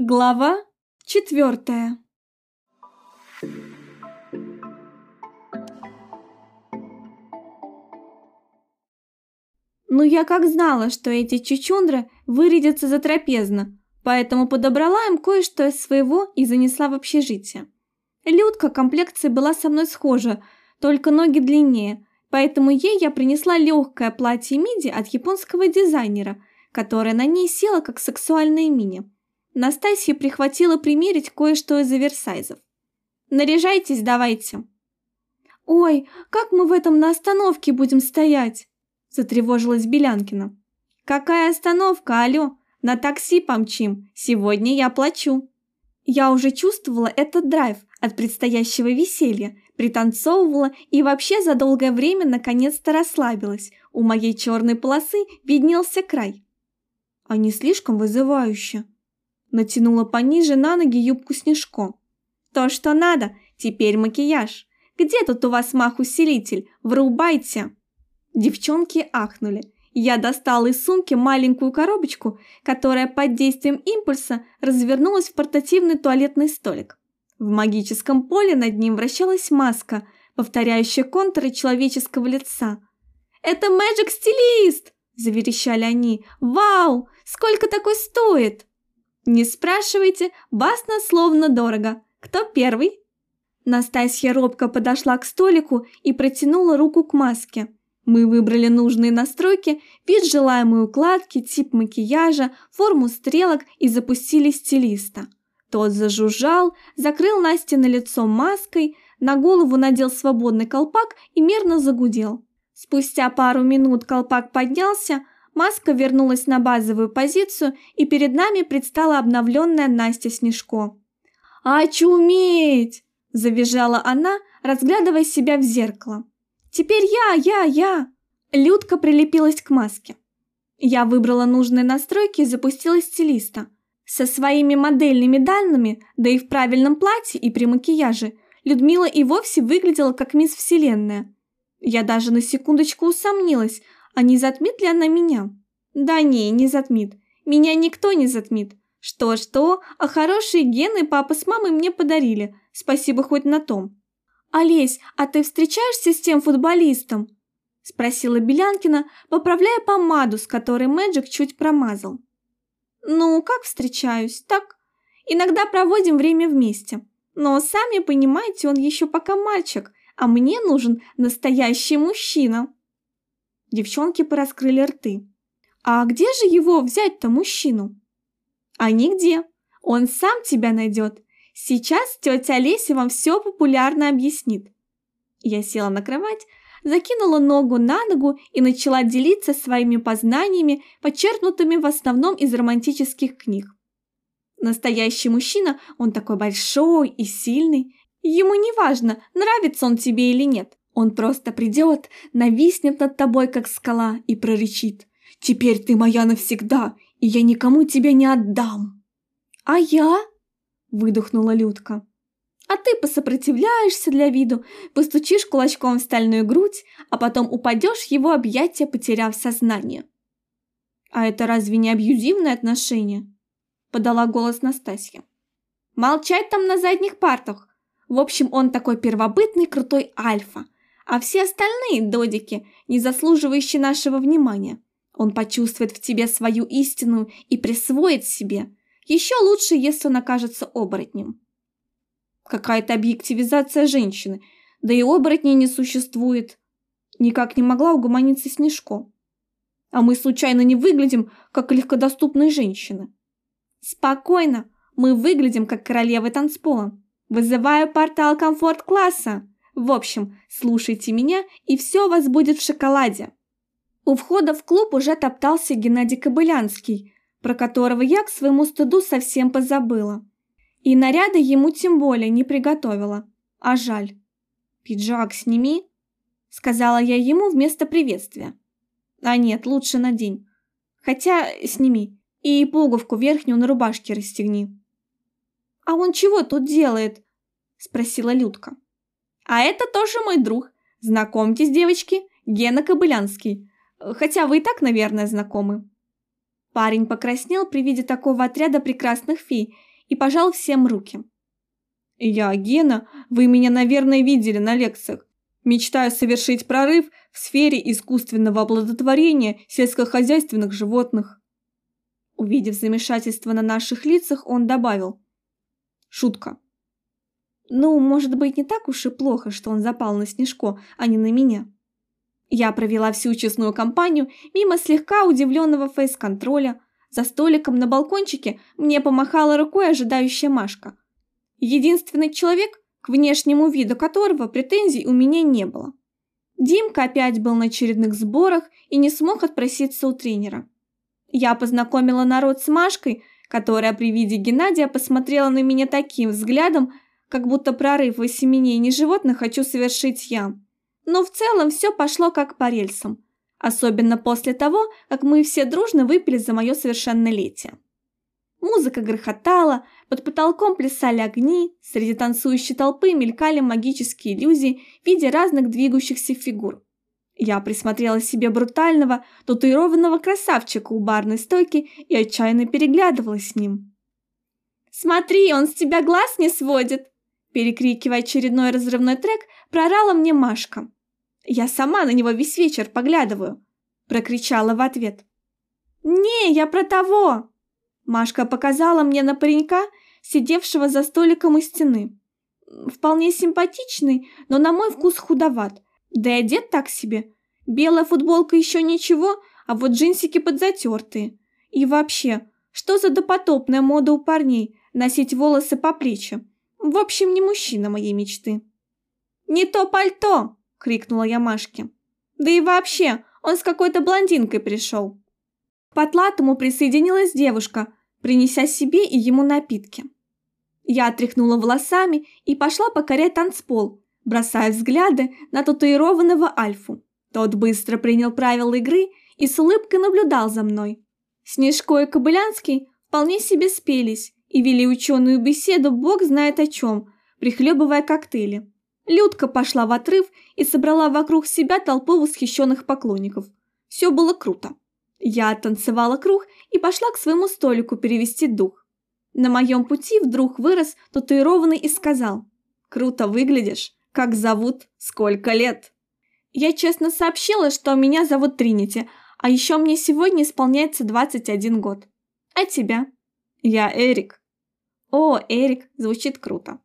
Глава четвертая Ну я как знала, что эти чучундры вырядятся затрапезно, поэтому подобрала им кое-что из своего и занесла в общежитие. Людка комплекции была со мной схожа, только ноги длиннее, поэтому ей я принесла легкое платье миди от японского дизайнера, которое на ней село как сексуальное мини. Настасья прихватила примерить кое-что из оверсайзов. «Наряжайтесь давайте». «Ой, как мы в этом на остановке будем стоять?» Затревожилась Белянкина. «Какая остановка, алло? На такси помчим. Сегодня я плачу». Я уже чувствовала этот драйв от предстоящего веселья, пританцовывала и вообще за долгое время наконец-то расслабилась. У моей черной полосы виднелся край. А не слишком вызывающе. Натянула пониже на ноги юбку Снежко. «То, что надо, теперь макияж. Где тут у вас мах-усилитель? Врубайте!» Девчонки ахнули. Я достала из сумки маленькую коробочку, которая под действием импульса развернулась в портативный туалетный столик. В магическом поле над ним вращалась маска, повторяющая контуры человеческого лица. «Это Magic Стилист!» – заверещали они. «Вау! Сколько такой стоит?» Не спрашивайте, басно словно дорого. Кто первый? Настасья робко подошла к столику и протянула руку к маске. Мы выбрали нужные настройки, вид желаемой укладки, тип макияжа, форму стрелок и запустили стилиста. Тот зажужжал, закрыл Насте на лицо маской, на голову надел свободный колпак и мерно загудел. Спустя пару минут колпак поднялся, Маска вернулась на базовую позицию, и перед нами предстала обновленная Настя Снежко. «Очуметь!» – завизжала она, разглядывая себя в зеркало. «Теперь я, я, я!» Людка прилепилась к маске. Я выбрала нужные настройки и запустила стилиста. Со своими модельными данными, да и в правильном платье и при макияже, Людмила и вовсе выглядела как мисс Вселенная. Я даже на секундочку усомнилась – а не затмит ли она меня? Да не, не затмит. Меня никто не затмит. Что-что, а хорошие гены папа с мамой мне подарили. Спасибо хоть на том. «Олесь, а ты встречаешься с тем футболистом?» Спросила Белянкина, поправляя помаду, с которой Мэджик чуть промазал. «Ну, как встречаюсь? Так. Иногда проводим время вместе. Но, сами понимаете, он еще пока мальчик, а мне нужен настоящий мужчина». Девчонки пораскрыли рты. «А где же его взять-то, мужчину?» «А нигде. Он сам тебя найдет. Сейчас тетя Леся вам все популярно объяснит». Я села на кровать, закинула ногу на ногу и начала делиться своими познаниями, подчеркнутыми в основном из романтических книг. Настоящий мужчина, он такой большой и сильный. Ему не важно, нравится он тебе или нет. Он просто придет, нависнет над тобой, как скала, и прорычит. «Теперь ты моя навсегда, и я никому тебя не отдам!» «А я?» – выдохнула Людка. «А ты посопротивляешься для виду, постучишь кулачком в стальную грудь, а потом упадешь в его объятия, потеряв сознание». «А это разве не абьюзивное отношение?» – подала голос Настасья. «Молчать там на задних партах. В общем, он такой первобытный крутой альфа – а все остальные додики, не заслуживающие нашего внимания. Он почувствует в тебе свою истину и присвоит себе. Еще лучше, если он окажется оборотнем. Какая-то объективизация женщины, да и оборотней не существует. Никак не могла угомониться Снежко. А мы случайно не выглядим, как легкодоступные женщины. Спокойно, мы выглядим, как королевы танцпола. Вызываю портал комфорт-класса. В общем, слушайте меня, и все у вас будет в шоколаде. У входа в клуб уже топтался Геннадий Кобылянский, про которого я к своему стыду совсем позабыла. И наряда ему тем более не приготовила. А жаль. «Пиджак сними», — сказала я ему вместо приветствия. «А нет, лучше надень. Хотя сними. И пуговку верхнюю на рубашке расстегни». «А он чего тут делает?» — спросила Людка. А это тоже мой друг. Знакомьтесь, девочки, Гена Кобылянский. Хотя вы и так, наверное, знакомы. Парень покраснел при виде такого отряда прекрасных фей и пожал всем руки. «Я, Гена, вы меня, наверное, видели на лекциях. Мечтаю совершить прорыв в сфере искусственного оплодотворения сельскохозяйственных животных». Увидев замешательство на наших лицах, он добавил. «Шутка». Ну, может быть, не так уж и плохо, что он запал на Снежко, а не на меня. Я провела всю честную кампанию мимо слегка удивленного фейс-контроля. За столиком на балкончике мне помахала рукой ожидающая Машка. Единственный человек, к внешнему виду которого претензий у меня не было. Димка опять был на очередных сборах и не смог отпроситься у тренера. Я познакомила народ с Машкой, которая при виде Геннадия посмотрела на меня таким взглядом, как будто прорыв в осеменении животных хочу совершить я. Но в целом все пошло как по рельсам. Особенно после того, как мы все дружно выпили за мое совершеннолетие. Музыка грохотала, под потолком плясали огни, среди танцующей толпы мелькали магические иллюзии в виде разных двигающихся фигур. Я присмотрела себе брутального, татуированного красавчика у барной стойки и отчаянно переглядывалась с ним. «Смотри, он с тебя глаз не сводит!» Перекрикивая очередной разрывной трек, прорала мне Машка. Я сама на него весь вечер поглядываю!» Прокричала в ответ. «Не, я про того!» Машка показала мне на паренька, сидевшего за столиком у стены. Вполне симпатичный, но на мой вкус худоват. Да и одет так себе. Белая футболка еще ничего, а вот джинсики подзатертые. И вообще, что за допотопная мода у парней носить волосы по плечи? В общем, не мужчина моей мечты. «Не то пальто!» — крикнула я Машке. «Да и вообще, он с какой-то блондинкой пришел». К потлатому присоединилась девушка, принеся себе и ему напитки. Я отряхнула волосами и пошла покорять танцпол, бросая взгляды на татуированного Альфу. Тот быстро принял правила игры и с улыбкой наблюдал за мной. Снежко и Кобылянский вполне себе спелись и вели ученую беседу бог знает о чем, прихлебывая коктейли. Людка пошла в отрыв и собрала вокруг себя толпу восхищенных поклонников. Все было круто. Я танцевала круг и пошла к своему столику перевести дух. На моем пути вдруг вырос татуированный и сказал «Круто выглядишь. Как зовут? Сколько лет?» Я честно сообщила, что меня зовут Тринити, а еще мне сегодня исполняется 21 год. А тебя? Я Эрик. О, Эрик, звучит круто.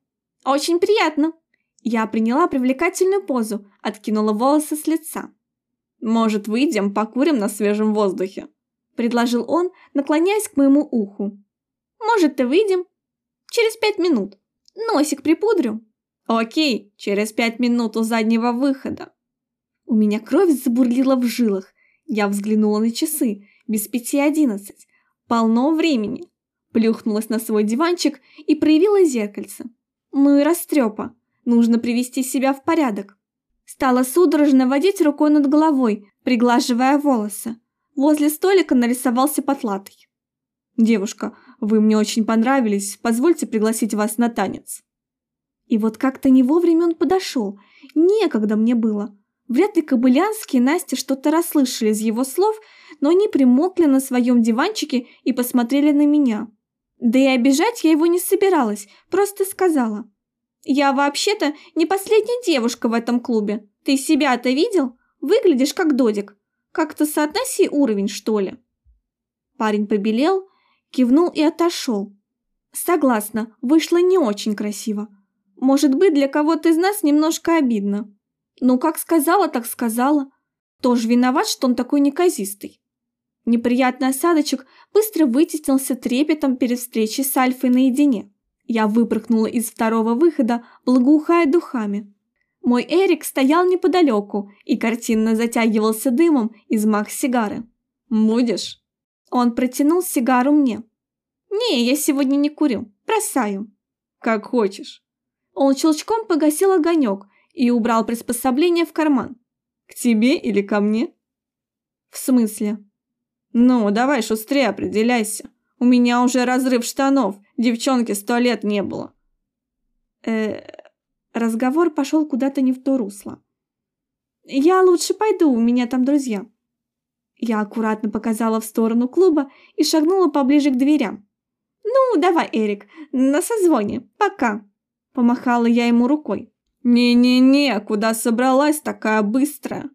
Очень приятно. Я приняла привлекательную позу, откинула волосы с лица. «Может, выйдем, покурим на свежем воздухе?» – предложил он, наклоняясь к моему уху. «Может, и выйдем? Через пять минут. Носик припудрю». «Окей, через пять минут у заднего выхода». У меня кровь забурлила в жилах. Я взглянула на часы. Без пяти одиннадцать. Полно времени. Плюхнулась на свой диванчик и проявила зеркальце. Ну и растрепа. Нужно привести себя в порядок. Стала судорожно водить рукой над головой, приглаживая волосы. Возле столика нарисовался потлатый. «Девушка, вы мне очень понравились, позвольте пригласить вас на танец». И вот как-то не вовремя он подошел, некогда мне было. Вряд ли Кобылянский и Настя что-то расслышали из его слов, но они примокли на своем диванчике и посмотрели на меня. Да и обижать я его не собиралась, просто сказала. «Я вообще-то не последняя девушка в этом клубе. Ты себя-то видел? Выглядишь как додик. Как-то соотноси уровень, что ли». Парень побелел, кивнул и отошел. Согласна, вышло не очень красиво. Может быть, для кого-то из нас немножко обидно. Ну, как сказала, так сказала. Тоже виноват, что он такой неказистый. Неприятный осадочек быстро вытеснился трепетом перед встречей с Альфой наедине. Я выпрыгнула из второго выхода, благоухая духами. Мой Эрик стоял неподалеку и картинно затягивался дымом из мах-сигары. «Будешь?» Он протянул сигару мне. «Не, я сегодня не курю. Бросаю». «Как хочешь». Он щелчком погасил огонек и убрал приспособление в карман. «К тебе или ко мне?» «В смысле?» «Ну, давай шустрее определяйся. У меня уже разрыв штанов, девчонки сто лет не было. Э, разговор пошел куда-то не в то русло. Я лучше пойду, у меня там друзья. Я аккуратно показала в сторону клуба и шагнула поближе к дверям. Ну, давай, Эрик, на созвоне, пока. Помахала я ему рукой. «Не-не-не, куда собралась такая быстрая?»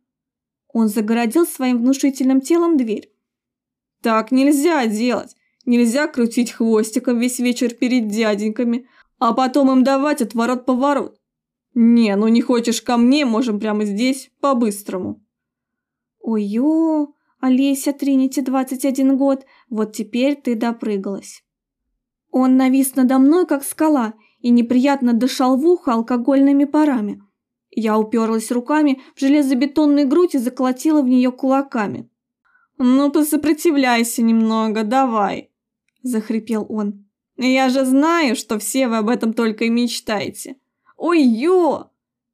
Он загородил своим внушительным телом дверь. «Так нельзя делать. Нельзя крутить хвостиком весь вечер перед дяденьками, а потом им давать отворот-поворот. Не, ну не хочешь ко мне, можем прямо здесь, по-быстрому». «Ой-ё, Олеся Тринити, 21 год, вот теперь ты допрыгалась». Он навис надо мной, как скала, и неприятно дышал в ухо алкогольными парами. Я уперлась руками в железобетонную грудь и заколотила в нее кулаками. «Ну, посопротивляйся немного, давай», – захрипел он. «Я же знаю, что все вы об этом только и мечтаете. Ой-ё!»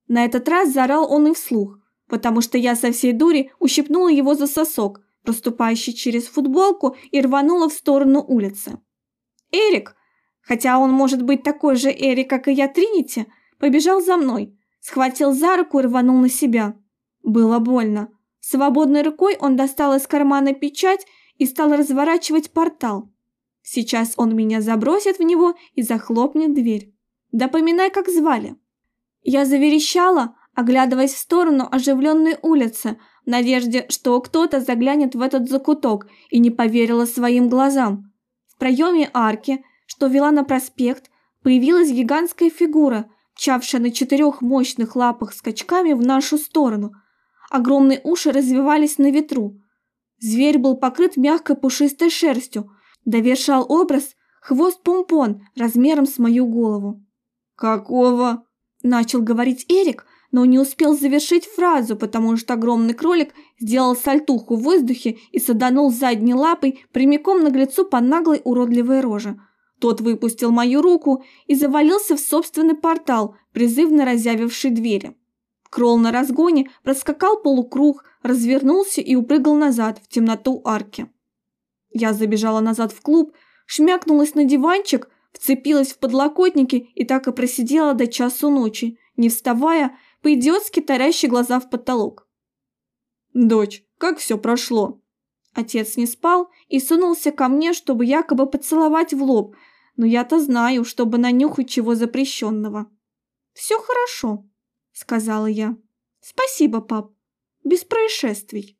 На этот раз заорал он и вслух, потому что я со всей дури ущипнула его за сосок, проступающий через футболку, и рванула в сторону улицы. Эрик, хотя он может быть такой же Эрик, как и я Тринити, побежал за мной, схватил за руку и рванул на себя. Было больно. Свободной рукой он достал из кармана печать и стал разворачивать портал. Сейчас он меня забросит в него и захлопнет дверь. Да поминай, как звали. Я заверещала, оглядываясь в сторону оживленной улицы, в надежде, что кто-то заглянет в этот закуток, и не поверила своим глазам. В проеме арки, что вела на проспект, появилась гигантская фигура, мчавшая на четырех мощных лапах скачками в нашу сторону. Огромные уши развивались на ветру. Зверь был покрыт мягкой пушистой шерстью, довершал образ хвост-помпон размером с мою голову. «Какого?» – начал говорить Эрик, но не успел завершить фразу, потому что огромный кролик сделал сальтуху в воздухе и саданул задней лапой прямиком наглецу по наглой уродливой роже. Тот выпустил мою руку и завалился в собственный портал, призывно разъявивший двери. Кролл на разгоне проскакал полукруг, развернулся и упрыгал назад в темноту арки. Я забежала назад в клуб, шмякнулась на диванчик, вцепилась в подлокотники и так и просидела до часу ночи, не вставая по-идиотски тарящий глаза в потолок. «Дочь, как все прошло?» Отец не спал и сунулся ко мне, чтобы якобы поцеловать в лоб, но я-то знаю, чтобы нанюхать чего запрещенного. «Все хорошо», — сказала я. «Спасибо, пап. Без происшествий».